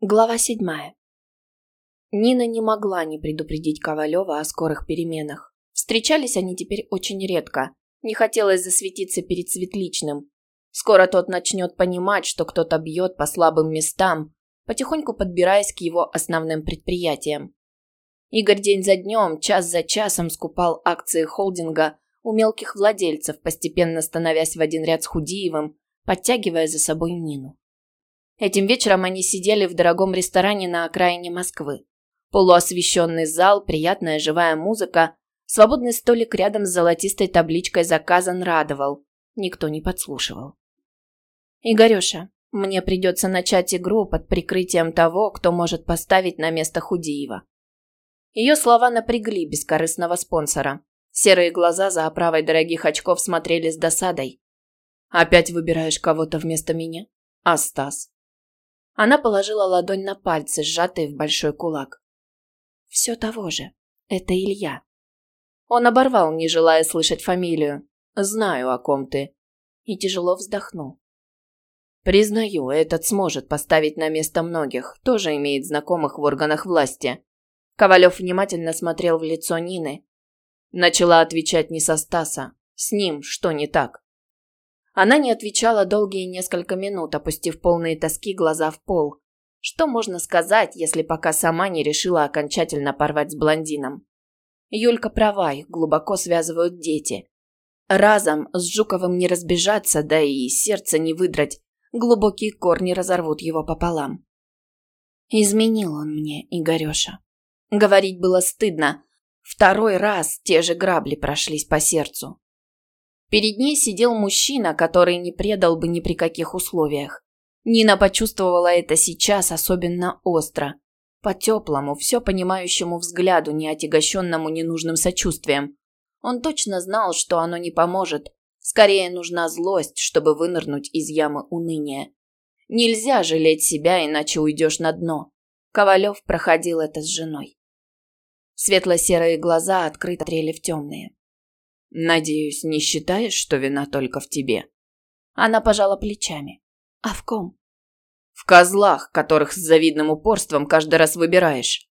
Глава седьмая. Нина не могла не предупредить Ковалева о скорых переменах. Встречались они теперь очень редко. Не хотелось засветиться перед Светличным. Скоро тот начнет понимать, что кто-то бьет по слабым местам, потихоньку подбираясь к его основным предприятиям. Игорь день за днем, час за часом скупал акции холдинга у мелких владельцев, постепенно становясь в один ряд с Худиевым, подтягивая за собой Нину. Этим вечером они сидели в дорогом ресторане на окраине Москвы. Полуосвещенный зал, приятная живая музыка, свободный столик рядом с золотистой табличкой «Заказан» радовал. Никто не подслушивал. «Игореша, мне придется начать игру под прикрытием того, кто может поставить на место Худиева». Ее слова напрягли бескорыстного спонсора. Серые глаза за оправой дорогих очков смотрели с досадой. «Опять выбираешь кого-то вместо меня? А Стас?» Она положила ладонь на пальцы, сжатые в большой кулак. «Все того же. Это Илья». Он оборвал, не желая слышать фамилию. «Знаю, о ком ты». И тяжело вздохнул. «Признаю, этот сможет поставить на место многих, тоже имеет знакомых в органах власти». Ковалев внимательно смотрел в лицо Нины. Начала отвечать не со Стаса. С ним что не так? Она не отвечала долгие несколько минут, опустив полные тоски глаза в пол. Что можно сказать, если пока сама не решила окончательно порвать с блондином? Юлька права, их глубоко связывают дети. Разом с Жуковым не разбежаться, да и сердце не выдрать. Глубокие корни разорвут его пополам. Изменил он мне, Игореша. Говорить было стыдно. Второй раз те же грабли прошлись по сердцу. Перед ней сидел мужчина, который не предал бы ни при каких условиях. Нина почувствовала это сейчас особенно остро. По теплому, все понимающему взгляду, не отягощенному ненужным сочувствием. Он точно знал, что оно не поможет. Скорее нужна злость, чтобы вынырнуть из ямы уныния. Нельзя жалеть себя, иначе уйдешь на дно. Ковалев проходил это с женой. Светло-серые глаза открыто трели в темные. Надеюсь, не считаешь, что вина только в тебе? Она пожала плечами. А в ком? В козлах, которых с завидным упорством каждый раз выбираешь.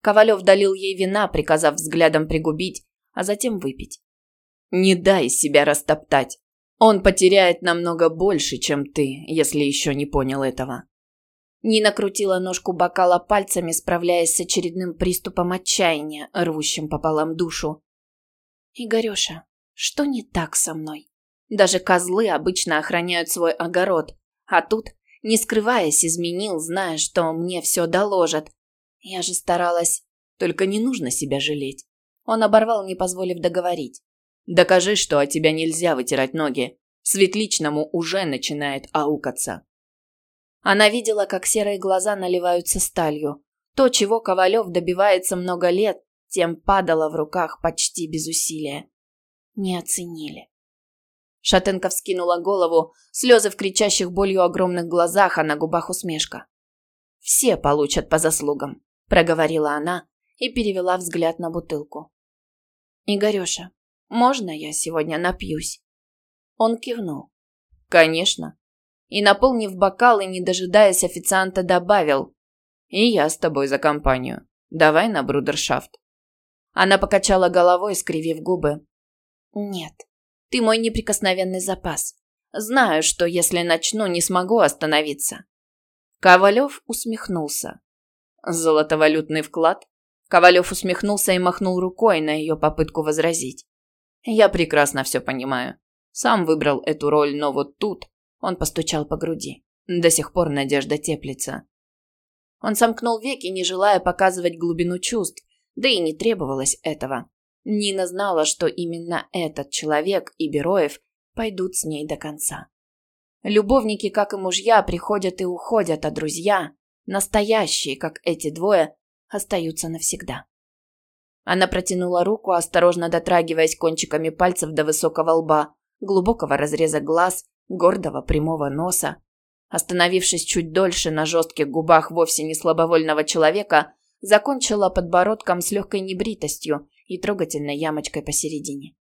Ковалев долил ей вина, приказав взглядом пригубить, а затем выпить. Не дай себя растоптать. Он потеряет намного больше, чем ты, если еще не понял этого. Нина крутила ножку бокала пальцами, справляясь с очередным приступом отчаяния, рвущим пополам душу. «Игореша, что не так со мной? Даже козлы обычно охраняют свой огород, а тут, не скрываясь, изменил, зная, что мне все доложат. Я же старалась... Только не нужно себя жалеть». Он оборвал, не позволив договорить. «Докажи, что от тебя нельзя вытирать ноги. Светличному уже начинает аукаться». Она видела, как серые глаза наливаются сталью. То, чего Ковалев добивается много лет, тем падала в руках почти без усилия. Не оценили. Шатенка вскинула голову, слезы в кричащих болью огромных глазах, а на губах усмешка. «Все получат по заслугам», – проговорила она и перевела взгляд на бутылку. «Игореша, можно я сегодня напьюсь?» Он кивнул. «Конечно». И, наполнив бокал и не дожидаясь официанта, добавил. «И я с тобой за компанию. Давай на брудершафт». Она покачала головой, скривив губы. «Нет, ты мой неприкосновенный запас. Знаю, что если начну, не смогу остановиться». Ковалев усмехнулся. «Золотовалютный вклад?» Ковалев усмехнулся и махнул рукой на ее попытку возразить. «Я прекрасно все понимаю. Сам выбрал эту роль, но вот тут...» Он постучал по груди. До сих пор надежда теплится. Он сомкнул веки, не желая показывать глубину чувств, да и не требовалось этого. Нина знала, что именно этот человек и Бероев пойдут с ней до конца. Любовники, как и мужья, приходят и уходят, а друзья, настоящие, как эти двое, остаются навсегда. Она протянула руку, осторожно дотрагиваясь кончиками пальцев до высокого лба, глубокого разреза глаз, гордого прямого носа. Остановившись чуть дольше на жестких губах вовсе не слабовольного человека, закончила подбородком с легкой небритостью и трогательной ямочкой посередине.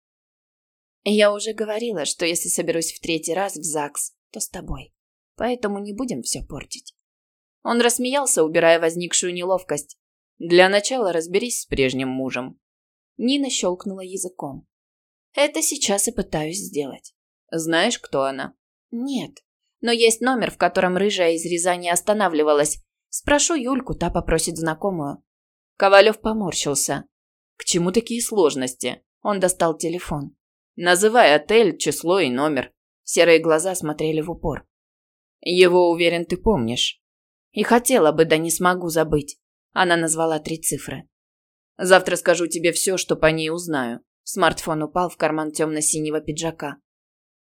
Я уже говорила, что если соберусь в третий раз в ЗАГС, то с тобой. Поэтому не будем все портить. Он рассмеялся, убирая возникшую неловкость. Для начала разберись с прежним мужем. Нина щелкнула языком. Это сейчас и пытаюсь сделать. Знаешь, кто она? Нет. Но есть номер, в котором рыжая из Рязани останавливалась. Спрошу Юльку, та попросит знакомую. Ковалев поморщился. К чему такие сложности? Он достал телефон. Называй отель, число и номер. Серые глаза смотрели в упор. Его, уверен, ты помнишь. И хотела бы, да не смогу забыть. Она назвала три цифры. Завтра скажу тебе все, что по ней узнаю. Смартфон упал в карман темно-синего пиджака.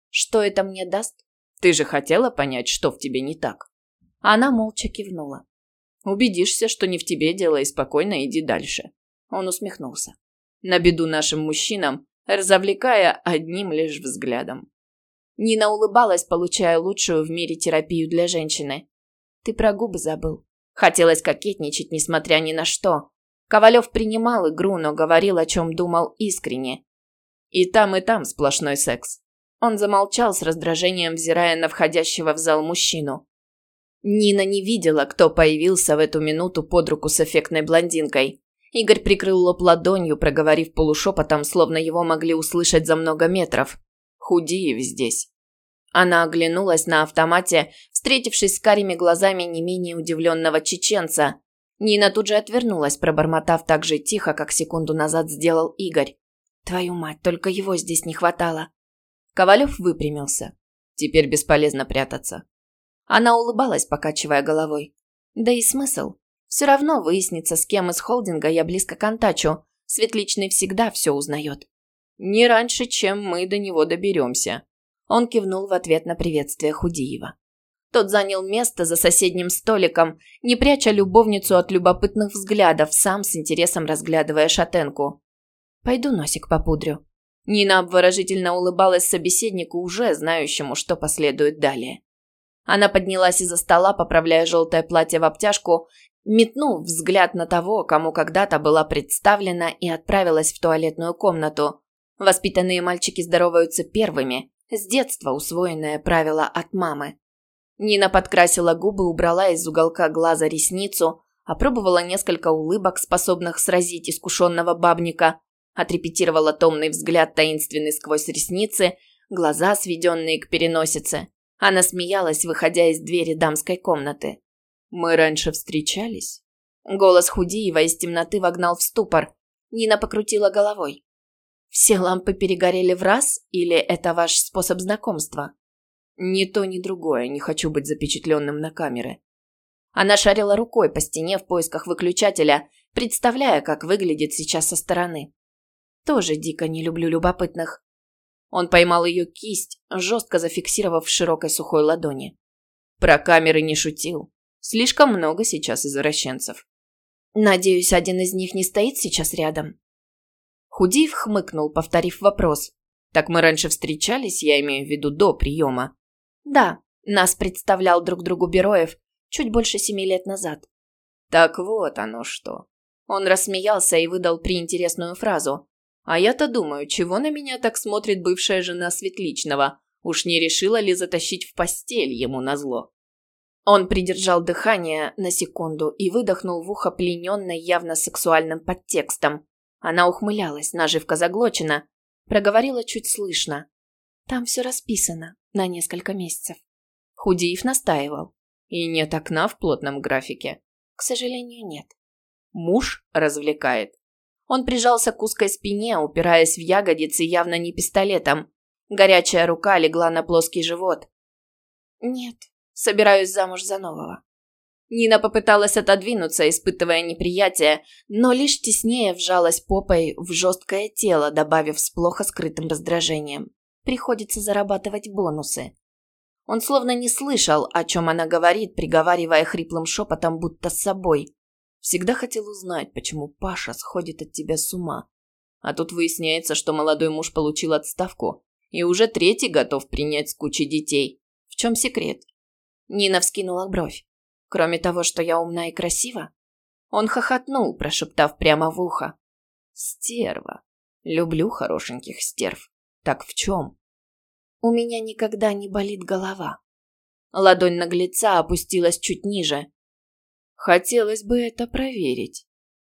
Что это мне даст? Ты же хотела понять, что в тебе не так. Она молча кивнула. Убедишься, что не в тебе дело, и спокойно иди дальше. Он усмехнулся. На беду нашим мужчинам, разовлекая одним лишь взглядом. Нина улыбалась, получая лучшую в мире терапию для женщины. Ты про губы забыл. Хотелось кокетничать, несмотря ни на что. Ковалев принимал игру, но говорил, о чем думал искренне. И там, и там сплошной секс. Он замолчал с раздражением, взирая на входящего в зал мужчину. Нина не видела, кто появился в эту минуту под руку с эффектной блондинкой. Игорь прикрыл лоб ладонью, проговорив полушепотом, словно его могли услышать за много метров. «Худиев здесь». Она оглянулась на автомате, встретившись с карими глазами не менее удивленного чеченца. Нина тут же отвернулась, пробормотав так же тихо, как секунду назад сделал Игорь. «Твою мать, только его здесь не хватало». Ковалев выпрямился. «Теперь бесполезно прятаться. Она улыбалась, покачивая головой. Да и смысл? Все равно выяснится, с кем из холдинга я близко контачу. Светличный всегда все узнает. Не раньше, чем мы до него доберемся. Он кивнул в ответ на приветствие Худиева. Тот занял место за соседним столиком, не пряча любовницу от любопытных взглядов, сам с интересом разглядывая шатенку. «Пойду носик попудрю». Нина обворожительно улыбалась собеседнику, уже знающему, что последует далее. Она поднялась из-за стола, поправляя желтое платье в обтяжку, метнув взгляд на того, кому когда-то была представлена и отправилась в туалетную комнату. Воспитанные мальчики здороваются первыми, с детства усвоенное правило от мамы. Нина подкрасила губы, убрала из уголка глаза ресницу, опробовала несколько улыбок, способных сразить искушенного бабника, отрепетировала томный взгляд, таинственный сквозь ресницы, глаза, сведенные к переносице. Она смеялась, выходя из двери дамской комнаты. «Мы раньше встречались?» Голос Худиева из темноты вогнал в ступор. Нина покрутила головой. «Все лампы перегорели в раз, или это ваш способ знакомства?» «Ни то, ни другое. Не хочу быть запечатленным на камеры». Она шарила рукой по стене в поисках выключателя, представляя, как выглядит сейчас со стороны. «Тоже дико не люблю любопытных. Он поймал ее кисть, жестко зафиксировав в широкой сухой ладони. Про камеры не шутил. Слишком много сейчас извращенцев. Надеюсь, один из них не стоит сейчас рядом. Худиев хмыкнул, повторив вопрос. Так мы раньше встречались, я имею в виду до приема. Да, нас представлял друг другу Бероев чуть больше семи лет назад. Так вот оно что. Он рассмеялся и выдал приинтересную фразу. А я-то думаю, чего на меня так смотрит бывшая жена Светличного? Уж не решила ли затащить в постель ему назло? Он придержал дыхание на секунду и выдохнул в ухо плененной явно сексуальным подтекстом. Она ухмылялась, наживка заглочена. Проговорила чуть слышно. Там все расписано на несколько месяцев. Худиев настаивал. И нет окна в плотном графике. К сожалению, нет. Муж развлекает. Он прижался к узкой спине, упираясь в ягодицы явно не пистолетом. Горячая рука легла на плоский живот. «Нет, собираюсь замуж за нового». Нина попыталась отодвинуться, испытывая неприятие, но лишь теснее вжалась попой в жесткое тело, добавив с плохо скрытым раздражением. Приходится зарабатывать бонусы. Он словно не слышал, о чем она говорит, приговаривая хриплым шепотом, будто с собой. Всегда хотел узнать, почему Паша сходит от тебя с ума. А тут выясняется, что молодой муж получил отставку и уже третий готов принять с кучей детей. В чем секрет? Нина вскинула бровь. Кроме того, что я умна и красива? Он хохотнул, прошептав прямо в ухо. Стерва. Люблю хорошеньких стерв. Так в чем? У меня никогда не болит голова. Ладонь наглеца опустилась чуть ниже. Хотелось бы это проверить.